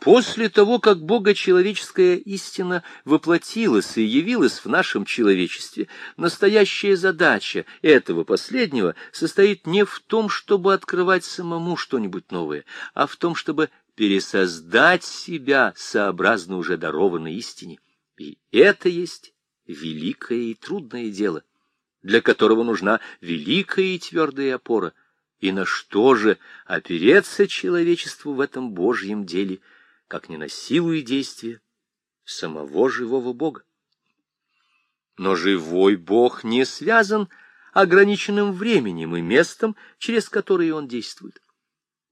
После того, как богочеловеческая истина воплотилась и явилась в нашем человечестве, настоящая задача этого последнего состоит не в том, чтобы открывать самому что-нибудь новое, а в том, чтобы пересоздать себя сообразно уже дарованной истине. И это есть великое и трудное дело, для которого нужна великая и твердая опора. И на что же опереться человечеству в этом Божьем деле – как не на силу и действие самого живого Бога. Но живой Бог не связан ограниченным временем и местом, через которое он действует.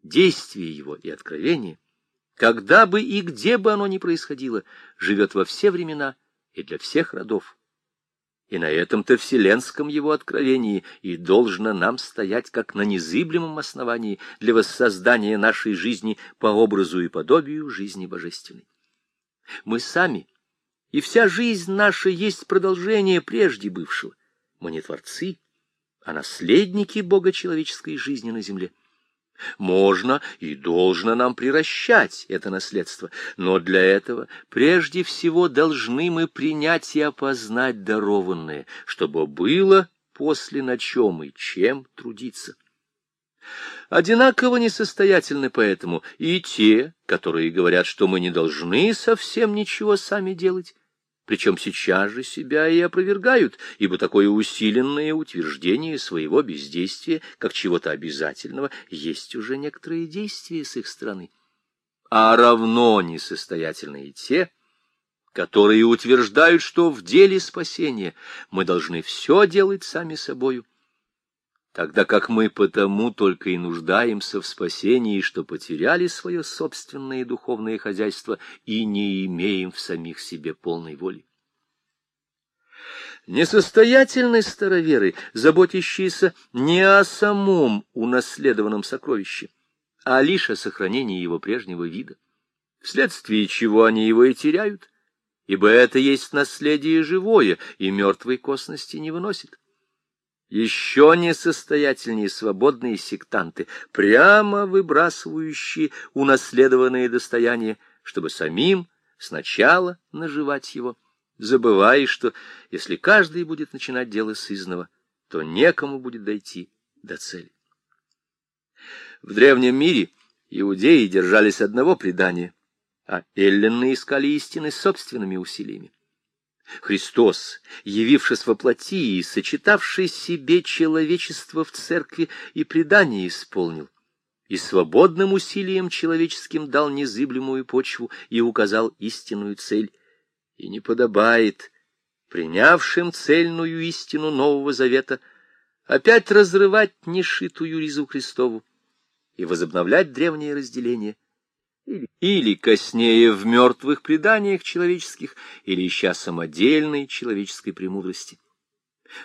Действие его и откровение, когда бы и где бы оно ни происходило, живет во все времена и для всех родов. И на этом-то вселенском его откровении и должно нам стоять как на незыблемом основании для воссоздания нашей жизни по образу и подобию жизни божественной. Мы сами, и вся жизнь наша есть продолжение прежде бывшего. Мы не творцы, а наследники Бога человеческой жизни на земле. Можно и должно нам приращать это наследство, но для этого прежде всего должны мы принять и опознать дарованное, чтобы было после на чем и чем трудиться. Одинаково несостоятельны поэтому и те, которые говорят, что мы не должны совсем ничего сами делать, причем сейчас же себя и опровергают, ибо такое усиленное утверждение своего бездействия, как чего-то обязательного, есть уже некоторые действия с их стороны. А равно несостоятельны и те, которые утверждают, что в деле спасения мы должны все делать сами собою, тогда как мы потому только и нуждаемся в спасении, что потеряли свое собственное духовное хозяйство и не имеем в самих себе полной воли. Несостоятельны староверы, заботящиеся не о самом унаследованном сокровище, а лишь о сохранении его прежнего вида, вследствие чего они его и теряют, ибо это есть наследие живое, и мертвой косности не выносит. Еще несостоятельнее свободные сектанты, прямо выбрасывающие унаследованные достояния, чтобы самим сначала наживать его, забывая, что если каждый будет начинать дело с изного, то некому будет дойти до цели. В древнем мире иудеи держались одного предания, а эллины искали истины собственными усилиями. Христос, явившись во плоти и сочетавший себе человечество в церкви и предание исполнил, и свободным усилием человеческим дал незыблемую почву и указал истинную цель, и не подобает принявшим цельную истину Нового Завета опять разрывать нешитую ризу Христову и возобновлять древнее разделение — или коснее в мертвых преданиях человеческих, или ища самодельной человеческой премудрости.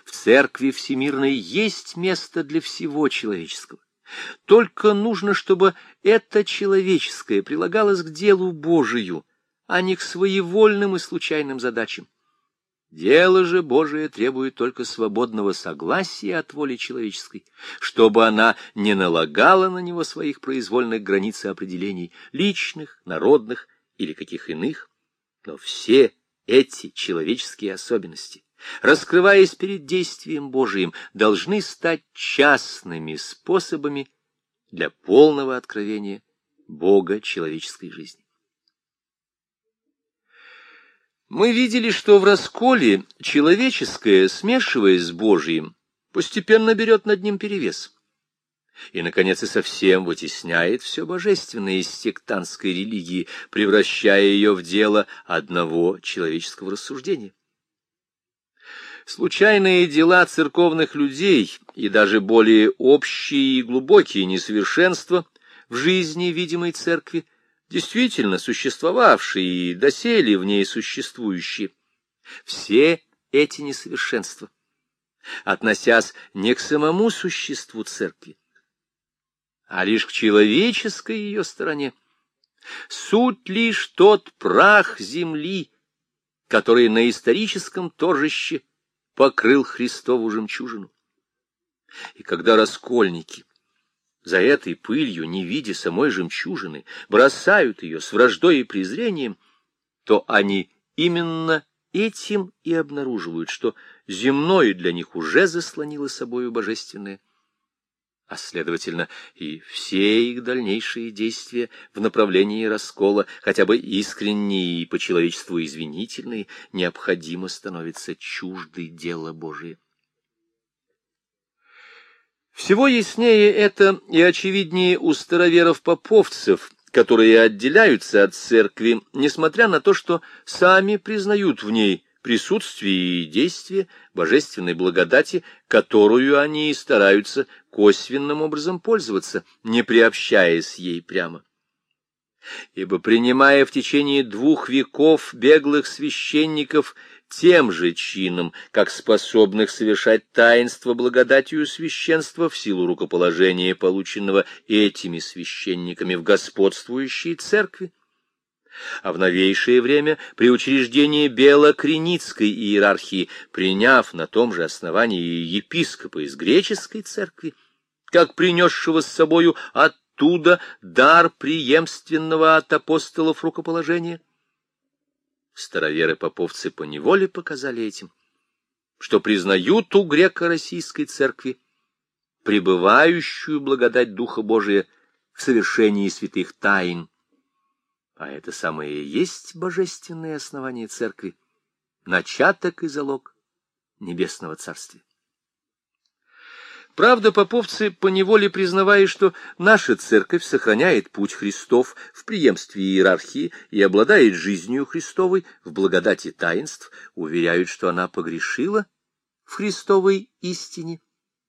В церкви всемирной есть место для всего человеческого. Только нужно, чтобы это человеческое прилагалось к делу Божию, а не к своевольным и случайным задачам. Дело же Божие требует только свободного согласия от воли человеческой, чтобы она не налагала на него своих произвольных границ и определений, личных, народных или каких иных. Но все эти человеческие особенности, раскрываясь перед действием Божиим, должны стать частными способами для полного откровения Бога человеческой жизни. Мы видели, что в расколе человеческое, смешиваясь с Божьим, постепенно берет над ним перевес. И, наконец, и совсем вытесняет все божественное из сектантской религии, превращая ее в дело одного человеческого рассуждения. Случайные дела церковных людей и даже более общие и глубокие несовершенства в жизни видимой церкви действительно существовавшие и доселе в ней существующие, все эти несовершенства, относясь не к самому существу церкви, а лишь к человеческой ее стороне, суть лишь тот прах земли, который на историческом торжище покрыл Христову жемчужину. И когда раскольники за этой пылью, не видя самой жемчужины, бросают ее с враждой и презрением, то они именно этим и обнаруживают, что земное для них уже заслонило собою божественное, а, следовательно, и все их дальнейшие действия в направлении раскола, хотя бы искренние и по человечеству извинительные, необходимо становится чуждой дело Божие. Всего яснее это и очевиднее у староверов-поповцев, которые отделяются от церкви, несмотря на то, что сами признают в ней присутствие и действие божественной благодати, которую они и стараются косвенным образом пользоваться, не приобщаясь ей прямо. Ибо, принимая в течение двух веков беглых священников тем же чином, как способных совершать таинство благодатью священства в силу рукоположения, полученного этими священниками в господствующей церкви. А в новейшее время при учреждении Белокреницкой иерархии, приняв на том же основании епископа из греческой церкви, как принесшего с собою оттуда дар преемственного от апостолов рукоположения, Староверы-поповцы поневоле показали этим, что признают у греко-российской церкви пребывающую благодать Духа Божия в совершении святых тайн. А это самое и есть божественное основание церкви, начаток и залог небесного царствия. Правда, поповцы поневоле признавая, что наша церковь сохраняет путь Христов в преемстве иерархии и обладает жизнью Христовой в благодати таинств, уверяют, что она погрешила в Христовой истине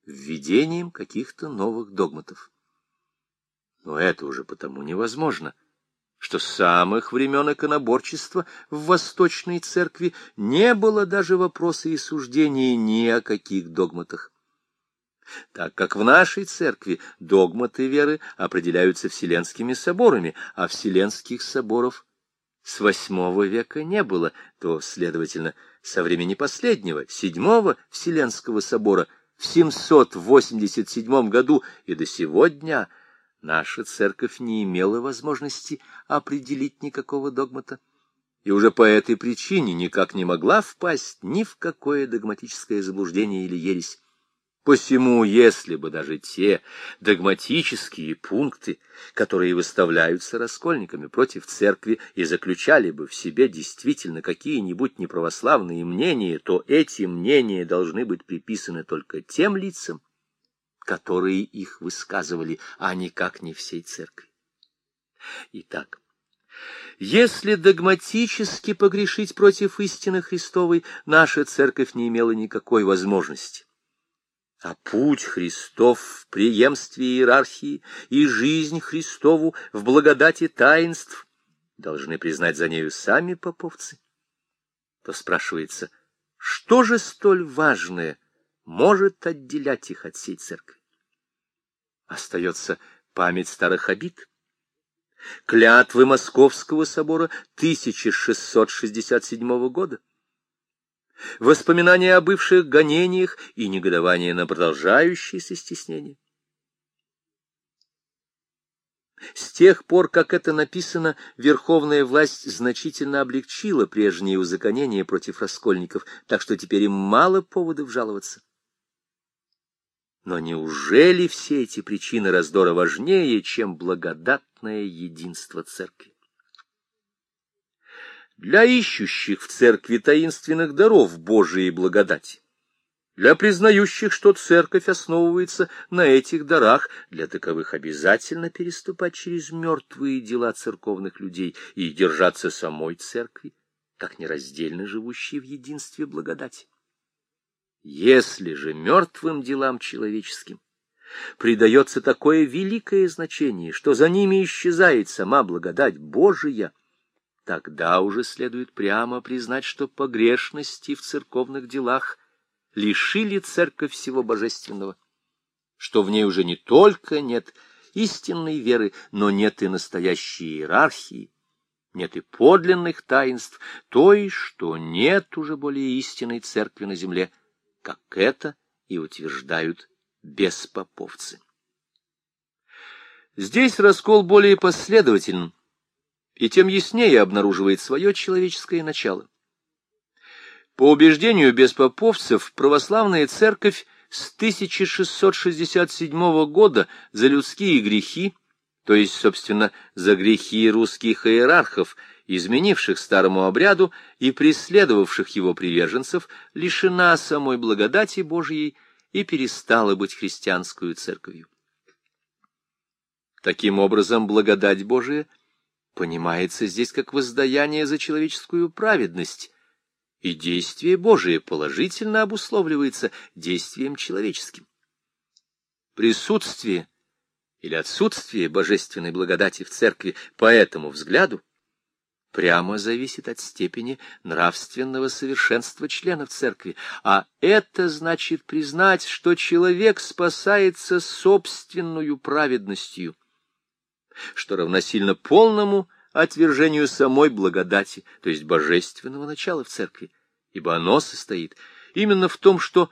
введением каких-то новых догматов. Но это уже потому невозможно, что с самых времен иконоборчества в Восточной Церкви не было даже вопроса и суждения ни о каких догматах так как в нашей церкви догматы веры определяются вселенскими соборами, а вселенских соборов с восьмого века не было, то, следовательно, со времени последнего, седьмого Вселенского собора в 787 году и до сегодня наша церковь не имела возможности определить никакого догмата, и уже по этой причине никак не могла впасть ни в какое догматическое заблуждение или ересь. Посему, если бы даже те догматические пункты, которые выставляются раскольниками против церкви и заключали бы в себе действительно какие-нибудь неправославные мнения, то эти мнения должны быть приписаны только тем лицам, которые их высказывали, а никак не всей церкви. Итак, если догматически погрешить против истины Христовой, наша церковь не имела никакой возможности а путь Христов в преемстве иерархии и жизнь Христову в благодати таинств должны признать за нею сами поповцы, то спрашивается, что же столь важное может отделять их от всей церкви? Остается память старых обид, клятвы Московского собора 1667 года, воспоминания о бывших гонениях и негодование на продолжающееся стеснение. С тех пор, как это написано, верховная власть значительно облегчила прежние узаконения против раскольников, так что теперь им мало поводов жаловаться. Но неужели все эти причины раздора важнее, чем благодатное единство церкви? Для ищущих в церкви таинственных даров Божией благодати, для признающих, что церковь основывается на этих дарах, для таковых обязательно переступать через мертвые дела церковных людей и держаться самой церкви, как нераздельно живущие в единстве благодати. Если же мертвым делам человеческим придается такое великое значение, что за ними исчезает сама благодать Божия — Тогда уже следует прямо признать, что погрешности в церковных делах лишили церковь всего божественного, что в ней уже не только нет истинной веры, но нет и настоящей иерархии, нет и подлинных таинств, то есть, что нет уже более истинной церкви на земле, как это и утверждают беспоповцы. Здесь раскол более последователен, и тем яснее обнаруживает свое человеческое начало. По убеждению беспоповцев, православная церковь с 1667 года за людские грехи, то есть, собственно, за грехи русских иерархов, изменивших старому обряду и преследовавших его приверженцев, лишена самой благодати Божьей и перестала быть христианскую церковью. Таким образом, благодать Божия понимается здесь как воздаяние за человеческую праведность, и действие Божие положительно обусловливается действием человеческим. Присутствие или отсутствие божественной благодати в церкви по этому взгляду прямо зависит от степени нравственного совершенства членов церкви, а это значит признать, что человек спасается собственную праведностью, что равносильно полному отвержению самой благодати, то есть божественного начала в церкви, ибо оно состоит именно в том, что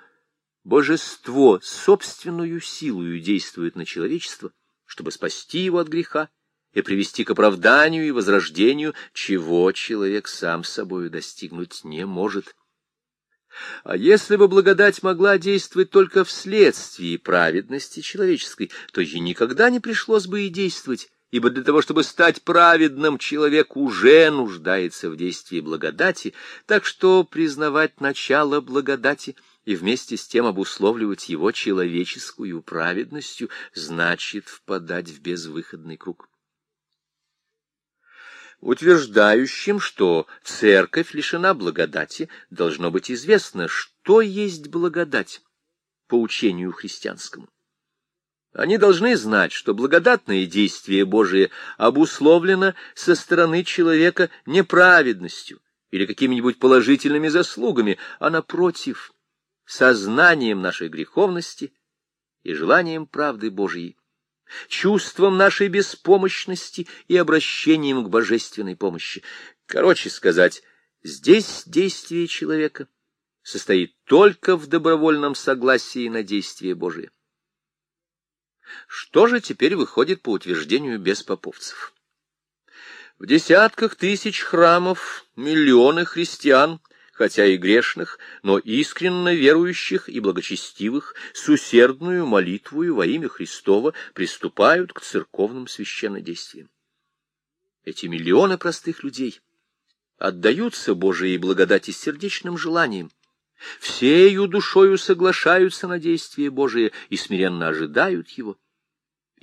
божество собственную силою действует на человечество, чтобы спасти его от греха, и привести к оправданию и возрождению, чего человек сам собою достигнуть не может. А если бы благодать могла действовать только вследствие праведности человеческой, то ей никогда не пришлось бы и действовать, ибо для того, чтобы стать праведным, человек уже нуждается в действии благодати, так что признавать начало благодати и вместе с тем обусловливать его человеческую праведностью значит впадать в безвыходный круг утверждающим, что церковь лишена благодати, должно быть известно, что есть благодать по учению христианскому. Они должны знать, что благодатное действие Божие обусловлено со стороны человека неправедностью или какими-нибудь положительными заслугами, а напротив, сознанием нашей греховности и желанием правды Божьей чувством нашей беспомощности и обращением к божественной помощи. Короче сказать, здесь действие человека состоит только в добровольном согласии на действие Божие. Что же теперь выходит по утверждению беспоповцев? В десятках тысяч храмов миллионы христиан — хотя и грешных, но искренно верующих и благочестивых, с усердную молитвою во имя Христова приступают к церковным священнодействиям. Эти миллионы простых людей отдаются Божией благодати сердечным желанием, всею душою соглашаются на действие Божие и смиренно ожидают его.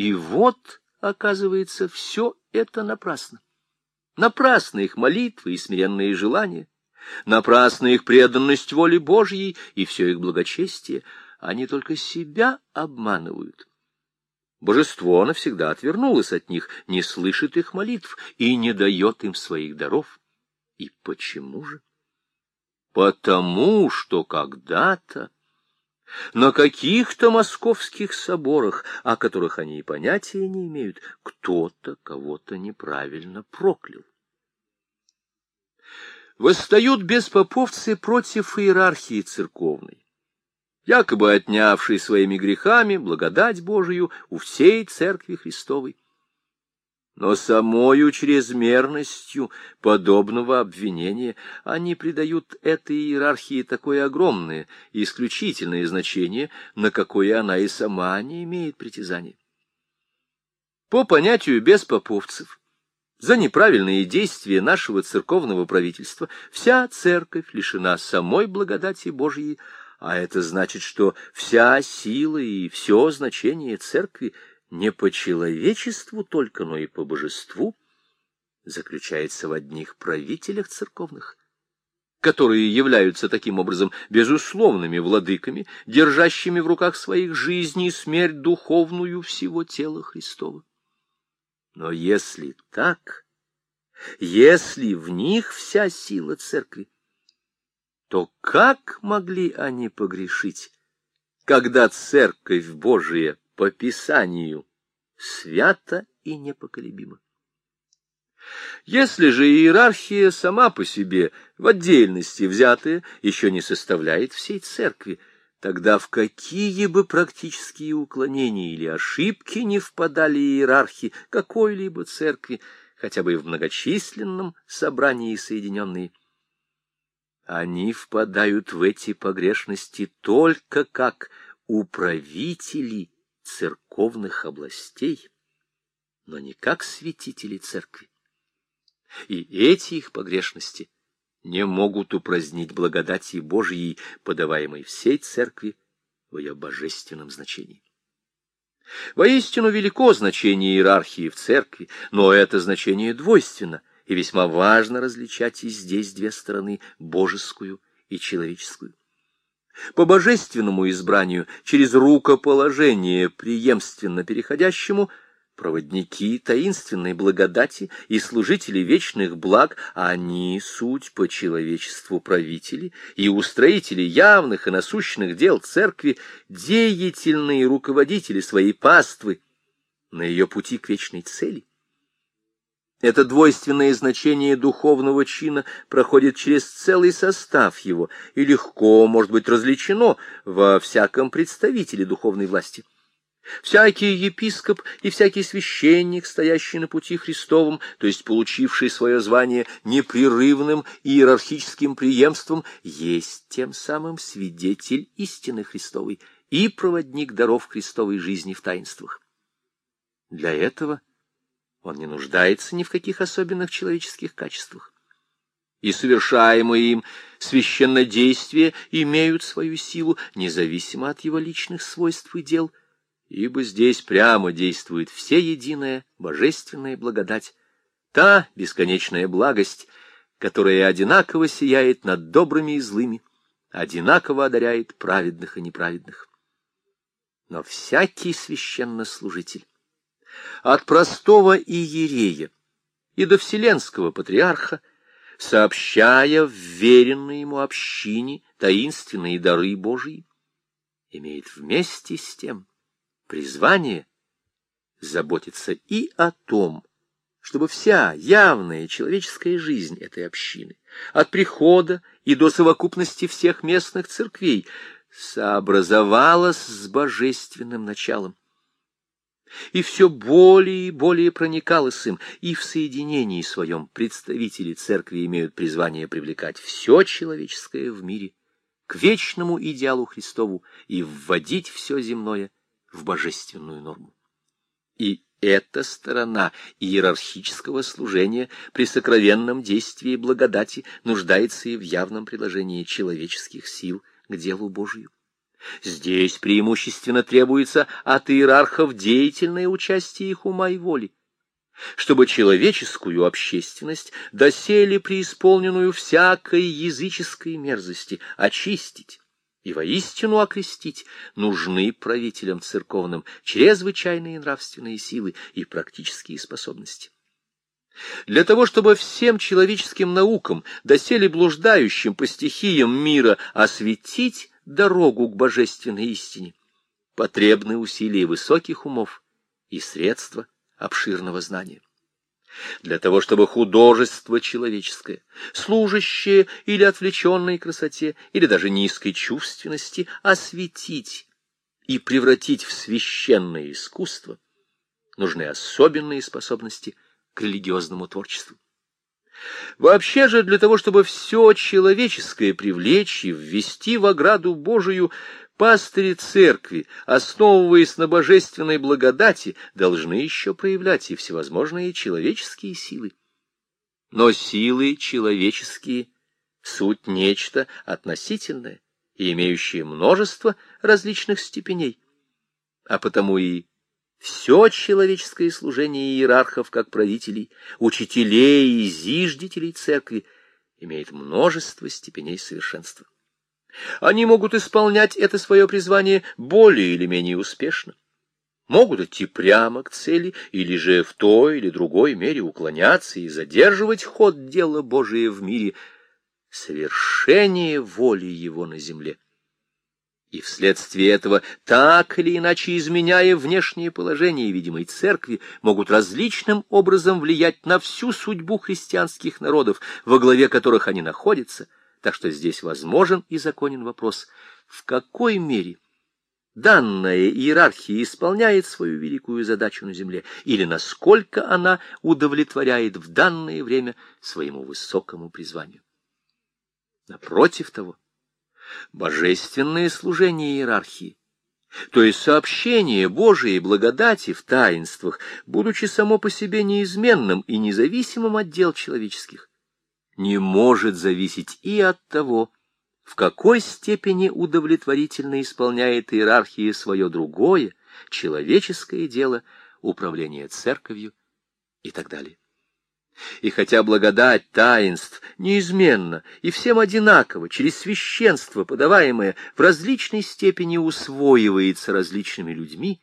И вот, оказывается, все это напрасно. Напрасно их молитвы и смиренные желания. Напрасна их преданность воле Божьей и все их благочестие. Они только себя обманывают. Божество навсегда отвернулось от них, не слышит их молитв и не дает им своих даров. И почему же? Потому что когда-то на каких-то московских соборах, о которых они и понятия не имеют, кто-то кого-то неправильно проклял восстают беспоповцы против иерархии церковной, якобы отнявшей своими грехами благодать Божию у всей Церкви Христовой. Но самою чрезмерностью подобного обвинения они придают этой иерархии такое огромное и исключительное значение, на какое она и сама не имеет притязаний. По понятию беспоповцев, за неправильные действия нашего церковного правительства вся церковь лишена самой благодати Божьей, а это значит, что вся сила и все значение церкви не по человечеству только, но и по божеству заключается в одних правителях церковных, которые являются таким образом безусловными владыками, держащими в руках своих жизни и смерть духовную всего тела Христова. Но если так, если в них вся сила церкви, то как могли они погрешить, когда церковь Божия по Писанию свята и непоколебима? Если же иерархия сама по себе, в отдельности взятая, еще не составляет всей церкви, тогда в какие бы практические уклонения или ошибки не впадали иерархи какой-либо церкви, хотя бы и в многочисленном собрании соединенные, они впадают в эти погрешности только как управители церковных областей, но не как святители церкви. И эти их погрешности не могут упразднить благодати Божьей, подаваемой всей церкви в ее божественном значении. Воистину велико значение иерархии в церкви, но это значение двойственно, и весьма важно различать и здесь две стороны — божескую и человеческую. По божественному избранию, через рукоположение преемственно переходящему — проводники таинственной благодати и служители вечных благ, они суть по человечеству правители и устроители явных и насущных дел церкви, деятельные руководители своей паствы на ее пути к вечной цели. Это двойственное значение духовного чина проходит через целый состав его и легко может быть различено во всяком представителе духовной власти. Всякий епископ и всякий священник, стоящий на пути Христовом, то есть получивший свое звание непрерывным иерархическим преемством, есть тем самым свидетель истины Христовой и проводник даров Христовой жизни в таинствах. Для этого он не нуждается ни в каких особенных человеческих качествах. И совершаемые им священнодействия имеют свою силу, независимо от его личных свойств и дел – ибо здесь прямо действует всеединая божественная благодать, та бесконечная благость, которая одинаково сияет над добрыми и злыми, одинаково одаряет праведных и неправедных. Но всякий священнослужитель, от простого иерея и до вселенского патриарха, сообщая в веренной ему общине таинственные дары Божии, имеет вместе с тем призвание заботиться и о том, чтобы вся явная человеческая жизнь этой общины, от прихода и до совокупности всех местных церквей, сообразовалась с божественным началом. И все более и более проникалось им, и в соединении своем представители церкви имеют призвание привлекать все человеческое в мире к вечному идеалу Христову и вводить все земное в божественную норму. И эта сторона иерархического служения при сокровенном действии благодати нуждается и в явном приложении человеческих сил к делу Божию. Здесь преимущественно требуется от иерархов деятельное участие их ума и воли, чтобы человеческую общественность, доселе преисполненную всякой языческой мерзости, очистить, и воистину окрестить нужны правителям церковным чрезвычайные нравственные силы и практические способности. Для того, чтобы всем человеческим наукам, доселе блуждающим по стихиям мира, осветить дорогу к божественной истине, потребны усилия высоких умов и средства обширного знания для того, чтобы художество человеческое, служащее или отвлеченной красоте, или даже низкой чувственности, осветить и превратить в священное искусство, нужны особенные способности к религиозному творчеству. Вообще же для того, чтобы все человеческое привлечь и ввести в ограду Божию, Пастыри церкви, основываясь на божественной благодати, должны еще проявлять и всевозможные человеческие силы. Но силы человеческие — суть нечто относительное и имеющее множество различных степеней. А потому и все человеческое служение иерархов как правителей, учителей и зиждителей церкви имеет множество степеней совершенства. Они могут исполнять это свое призвание более или менее успешно. Могут идти прямо к цели, или же в той или другой мере уклоняться и задерживать ход дела Божия в мире, совершение воли Его на земле. И вследствие этого, так или иначе изменяя внешнее положение видимой церкви, могут различным образом влиять на всю судьбу христианских народов, во главе которых они находятся – Так что здесь возможен и законен вопрос, в какой мере данная иерархия исполняет свою великую задачу на земле, или насколько она удовлетворяет в данное время своему высокому призванию. Напротив того, божественное служение иерархии, то есть сообщение Божией благодати в таинствах, будучи само по себе неизменным и независимым от дел человеческих, не может зависеть и от того, в какой степени удовлетворительно исполняет иерархия свое другое, человеческое дело, управление церковью и так далее. И хотя благодать таинств неизменно и всем одинаково через священство, подаваемое в различной степени усвоивается различными людьми,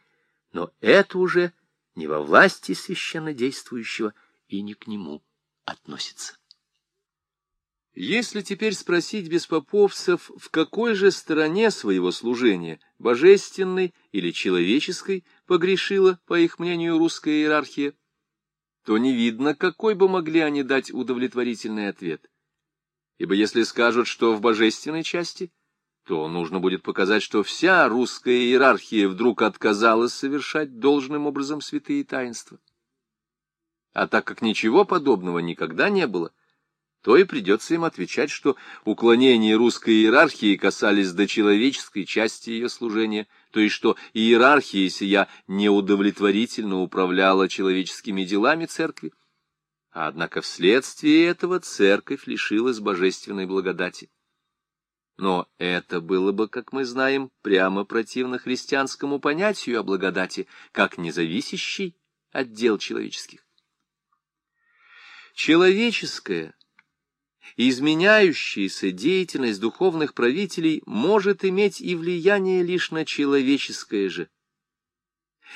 но это уже не во власти священнодействующего и не к нему относится. Если теперь спросить беспоповцев, в какой же стороне своего служения, божественной или человеческой, погрешила, по их мнению, русская иерархия, то не видно, какой бы могли они дать удовлетворительный ответ. Ибо если скажут, что в божественной части, то нужно будет показать, что вся русская иерархия вдруг отказалась совершать должным образом святые таинства. А так как ничего подобного никогда не было, то и придется им отвечать, что уклонения русской иерархии касались до человеческой части ее служения, то есть что иерархия сия неудовлетворительно управляла человеческими делами церкви, однако вследствие этого церковь лишилась божественной благодати. Но это было бы, как мы знаем, прямо противно христианскому понятию о благодати, как независящей от дел человеческих. Человеческое изменяющаяся деятельность духовных правителей может иметь и влияние лишь на человеческое же.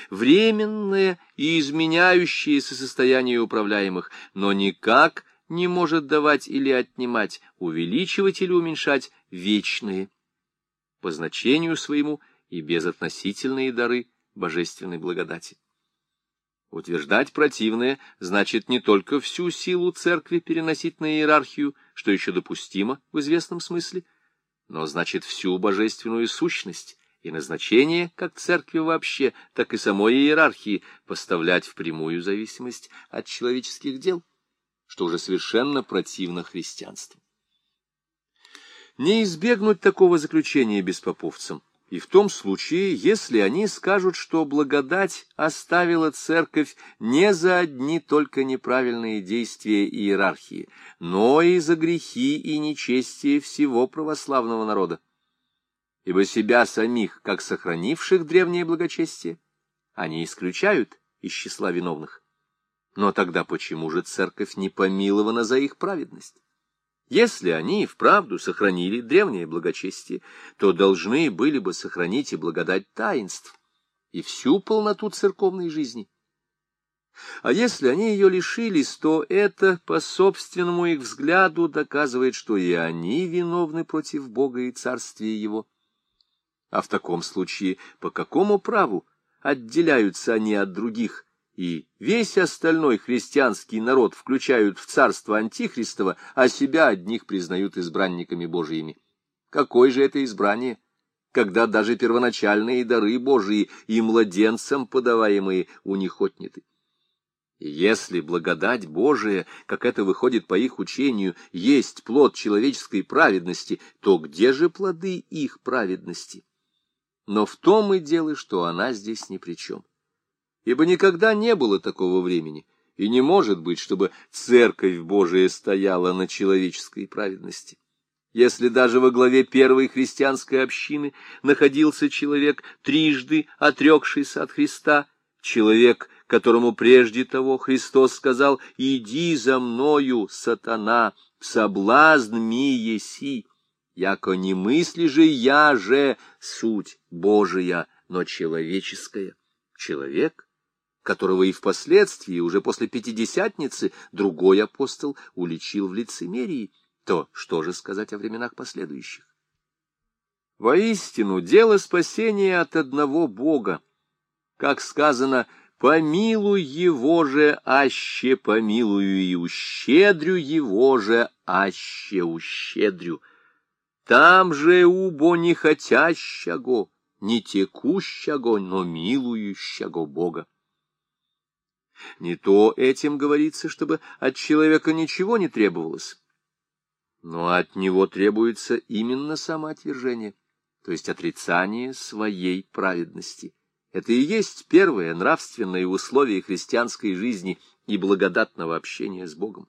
Временное и изменяющееся состояние управляемых, но никак не может давать или отнимать, увеличивать или уменьшать вечные, по значению своему и безотносительные дары божественной благодати. Утверждать противное значит не только всю силу церкви переносить на иерархию, что еще допустимо в известном смысле, но значит всю божественную сущность и назначение как церкви вообще, так и самой иерархии поставлять в прямую зависимость от человеческих дел, что уже совершенно противно христианству. Не избегнуть такого заключения беспоповцам – и в том случае, если они скажут, что благодать оставила церковь не за одни только неправильные действия иерархии, но и за грехи и нечестие всего православного народа. Ибо себя самих, как сохранивших древнее благочестие, они исключают из числа виновных. Но тогда почему же церковь не помилована за их праведность? Если они вправду сохранили древнее благочестие, то должны были бы сохранить и благодать таинств, и всю полноту церковной жизни. А если они ее лишились, то это, по собственному их взгляду, доказывает, что и они виновны против Бога и Царствия Его. А в таком случае, по какому праву отделяются они от других, и весь остальной христианский народ включают в царство Антихристова, а себя одних признают избранниками Божиими. Какое же это избрание, когда даже первоначальные дары Божии и младенцам подаваемые у них отняты? если благодать Божия, как это выходит по их учению, есть плод человеческой праведности, то где же плоды их праведности? Но в том и дело, что она здесь ни при чем ибо никогда не было такого времени, и не может быть, чтобы Церковь Божия стояла на человеческой праведности. Если даже во главе первой христианской общины находился человек, трижды отрекшийся от Христа, человек, которому прежде того Христос сказал «Иди за мною, сатана, соблазн ми еси, яко не мысли же я же суть Божия, но человеческая». Человек которого и впоследствии, уже после Пятидесятницы, другой апостол уличил в лицемерии, то что же сказать о временах последующих? Воистину, дело спасения от одного Бога. Как сказано, «Помилуй его же, аще помилую, и ущедрю его же, аще ущедрю». Там же убо не хотящего, не текущего, но милующего Бога. Не то этим говорится, чтобы от человека ничего не требовалось, но от него требуется именно самоотвержение, то есть отрицание своей праведности. Это и есть первое нравственное условие христианской жизни и благодатного общения с Богом.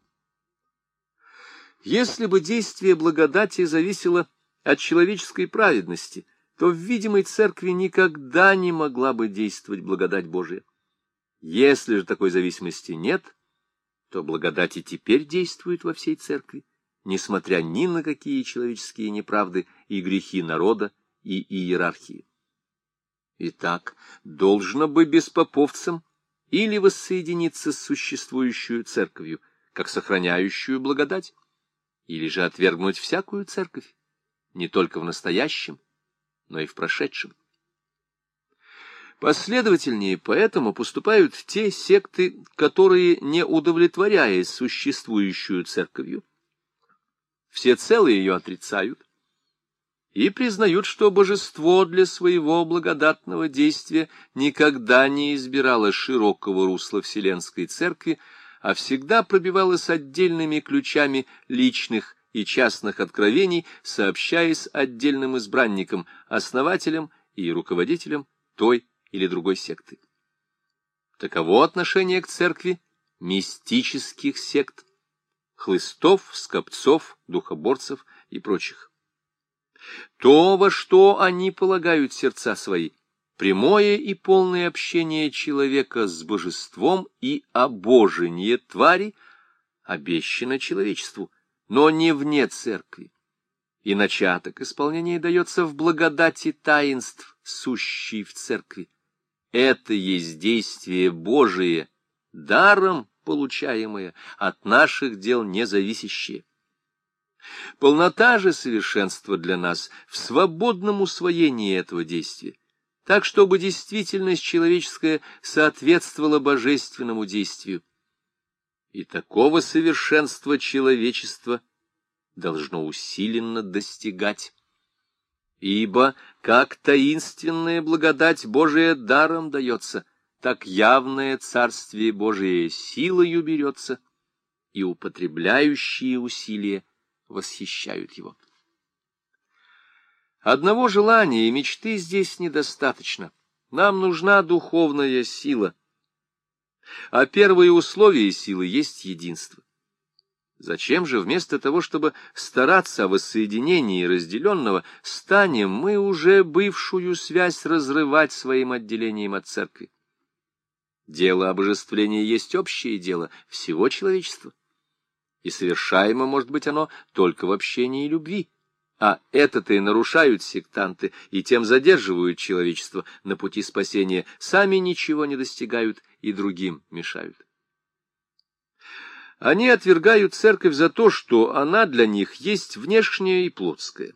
Если бы действие благодати зависело от человеческой праведности, то в видимой церкви никогда не могла бы действовать благодать Божия. Если же такой зависимости нет, то благодать и теперь действует во всей церкви, несмотря ни на какие человеческие неправды и грехи народа и иерархии. Итак, должно бы беспоповцам или воссоединиться с существующую церковью, как сохраняющую благодать, или же отвергнуть всякую церковь, не только в настоящем, но и в прошедшем. Последовательнее поэтому поступают те секты, которые, не удовлетворяясь существующую церковью, всецело ее отрицают и признают, что божество для своего благодатного действия никогда не избирало широкого русла Вселенской Церкви, а всегда пробивалось отдельными ключами личных и частных откровений, сообщаясь отдельным избранникам, основателям и руководителям той или другой секты. Таково отношение к церкви мистических сект, хлыстов, скопцов, духоборцев и прочих. То, во что они полагают сердца свои, прямое и полное общение человека с божеством и обожение твари обещано человечеству, но не вне церкви. И начаток исполнения дается в благодати таинств, сущей в церкви. Это есть действие Божие, даром получаемое, от наших дел независящее. Полнота же совершенства для нас в свободном усвоении этого действия, так, чтобы действительность человеческая соответствовала божественному действию. И такого совершенства человечества должно усиленно достигать ибо как таинственная благодать Божия даром дается, так явное Царствие Божие силою берется, и употребляющие усилия восхищают его. Одного желания и мечты здесь недостаточно. Нам нужна духовная сила. А первое условие силы есть единство. Зачем же вместо того, чтобы стараться о воссоединении разделенного, станем мы уже бывшую связь разрывать своим отделением от церкви? Дело обожествления есть общее дело всего человечества. И совершаемо может быть оно только в общении любви. А это-то и нарушают сектанты, и тем задерживают человечество на пути спасения, сами ничего не достигают и другим мешают. Они отвергают церковь за то, что она для них есть внешняя и плотская,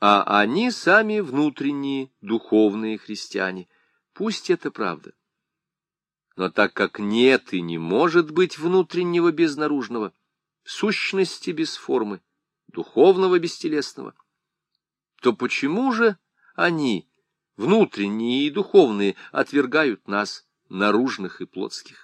а они сами внутренние, духовные христиане. Пусть это правда. Но так как нет и не может быть внутреннего без наружного, сущности без формы, духовного бестелесного, то почему же они, внутренние и духовные, отвергают нас, наружных и плотских?